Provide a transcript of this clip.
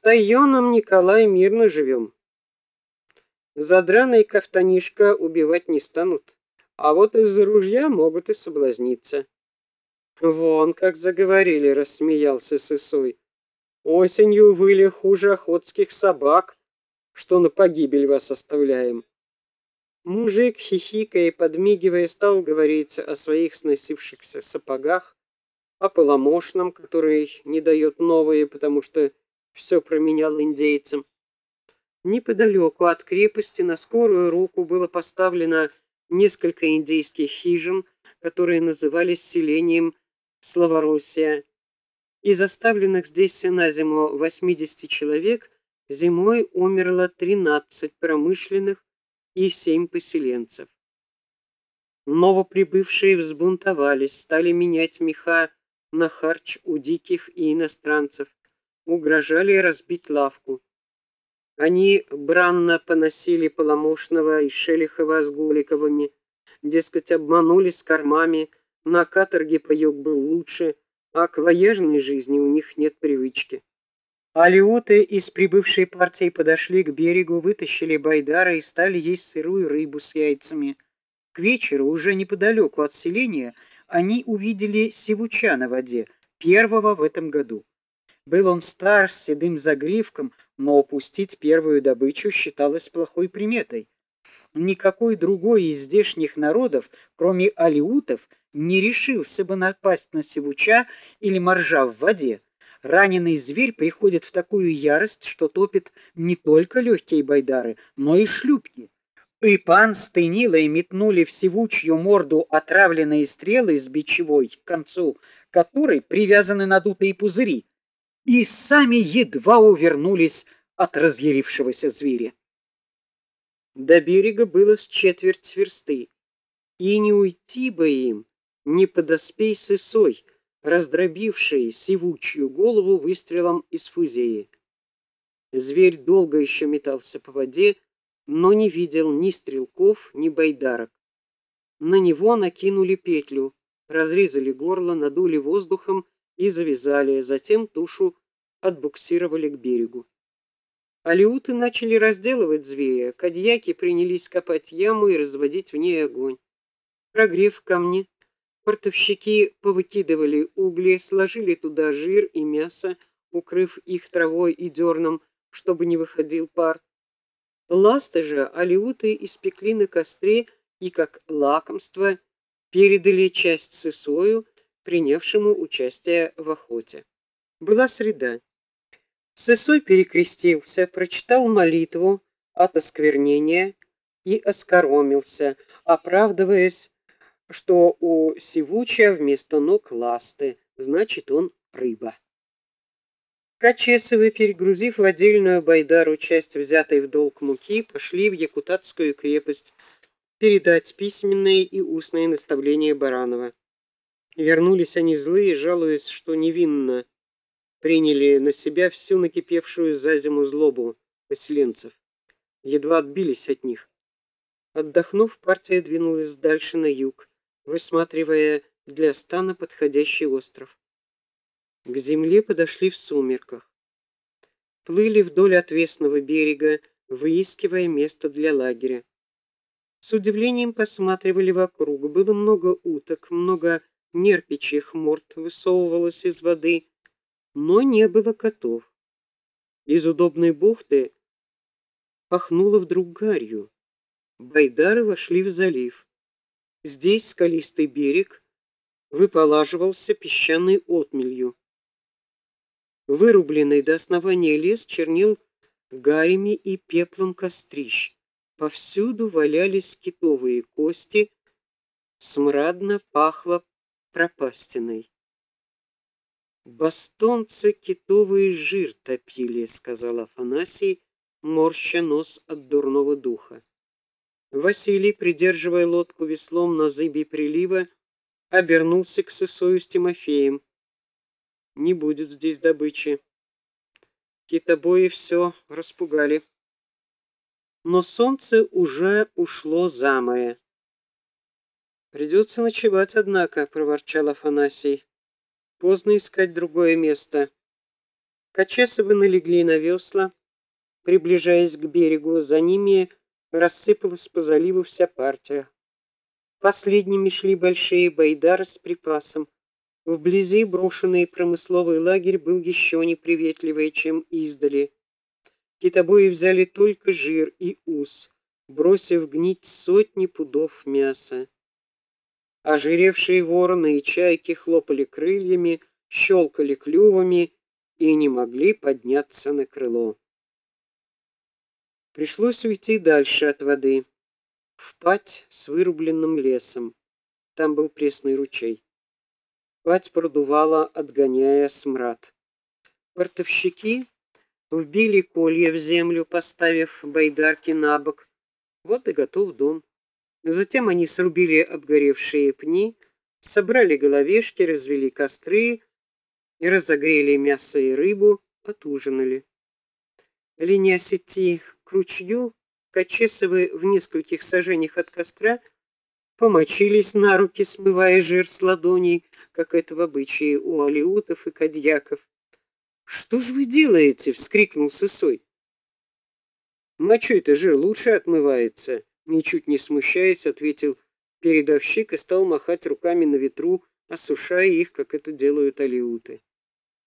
С Тайоном Николай мирно живем. Задраный кафтанишка убивать не станут, а вот из-за ружья могут и соблазниться. Вон как заговорили, рассмеялся Сысой. Осенью выли хуже охотских собак, что на погибель вас оставляем. Мужик, хихикая и подмигивая, стал говорить о своих сносившихся сапогах, о поломошном, который не дает новые, потому что все променял индейцам. Неподалеку от крепости на скорую руку было поставлено несколько индейских хижин, которые назывались селением Славороссия. Из оставленных здесь на зиму 80 человек зимой умерло 13 промышленных и 7 поселенцев. Новоприбывшие взбунтовались, стали менять меха на харч у диких и иностранцев, угрожали разбить лавку. Они бранно поносили Поломошного и Шелихова с Голиковыми, дескать, обманули с кормами, на каторге паёк был лучше, а к вояжной жизни у них нет привычки. Алиуты из прибывшей партии подошли к берегу, вытащили байдара и стали есть сырую рыбу с яйцами. К вечеру, уже неподалеку от селения, они увидели сивуча на воде, первого в этом году. Был он стар, с седым загривком, но упустить первую добычу считалось плохой приметой. Никакой другой из здешних народов, кроме алиутов, не решился бы напасть на сивуча или моржа в воде. Раненый зверь приходит в такую ярость, что топит не только легкие байдары, но и шлюпки. И пан с Тынилой метнули в сивучью морду отравленные стрелы с бичевой к концу, которой привязаны надутые пузыри, и сами едва увернулись от разъярившегося зверя. До берега было с четверть версты, и не уйти бы им, не подоспей сысой, раздробивший сивучью голову выстрелом из фузеи. Зверь долго еще метался по воде, но не видел ни стрелков, ни байдарок. На него накинули петлю, разрезали горло, надули воздухом и завязали, затем тушу отбуксировали к берегу. Алиуты начали разделывать зверя, кадьяки принялись копать яму и разводить в ней огонь. Прогрев камни, Портовщики повыкидывали угли, сложили туда жир и мясо, укрыв их травой и дерном, чтобы не выходил пар. Ласты же алиуты испекли на костре и как лакомство передали часть сысою, принявшему участие в охоте. Была среда. Сысой перекрестился, прочитал молитву от осквернения и оскоромился, оправдываясь что у сивуча вместо ног ласты, значит, он рыба. Качесовы, перегрузив в отдельную байдару часть взятой в долг муки, пошли в Якутатскую крепость передать письменные и устные наставления Баранова. Вернулись они злые, жалуясь, что невинно приняли на себя всю накипевшую за зиму злобу поселенцев. Едва отбились от них. Отдохнув, партия двинулась дальше на юг высматривая для стана подходящий остров. К земле подошли в сумерках. Плыли вдоль отвесного берега, выискивая место для лагеря. С удивлением посматривали вокруг. Было много уток, много нерпичьих морд высовывалось из воды, но не было котов. Из удобной бухты пахнуло вдруг гарью. Байдары вошли в залив. Здесь скалистый берег выполаживался песчаной отмелью. Вырубленный до основания лес чернил гарями и пеплом кострищ. Повсюду валялись китовые кости, смрадно пахло пропастиной. Бастонцы китовый жир топили, сказал Афанасий, морща нос от дурного духа. Василий, придерживая лодку веслом на зыбе прилива, обернулся к Сысою с Тимофеем. Не будет здесь добычи. Китобои все распугали. Но солнце уже ушло за море. Придется ночевать, однако, проворчал Афанасий. Поздно искать другое место. Качесовы налегли на весла, приближаясь к берегу, за ними рассыпалась по заливу вся партия. Последними шли большие байдары с припасом. Вблизи брошенный промысловый лагерь был еще неприветливее, чем издали. Китобои взяли только жир и ус, бросив гнить сотни пудов мяса. Ожиревшие вороны и чайки хлопали крыльями, щелкали клювами и не могли подняться на крыло. Пришлось уйти дальше от воды, впать с вырубленным лесом. Там был пресный ручей. Пать продувала, отгоняя смрад. Портовщики вбили колья в землю, поставив байдарки на бок. Вот и готов дом. Затем они срубили обгоревшие пни, собрали головешки, развели костры и разогрели мясо и рыбу, отужинали. Ленясь идти к ручью, Качесовы в нескольких сажениях от костра помочились на руки, смывая жир с ладоней, как это в обычае у алиутов и кадьяков. "Что ж вы делаете?" вскрикнул Сысой. "Мочой-то жир лучше отмывается", ничуть не смущаясь, ответил передовщик и стал махать руками на ветру, осушая их, как это делают алиуты.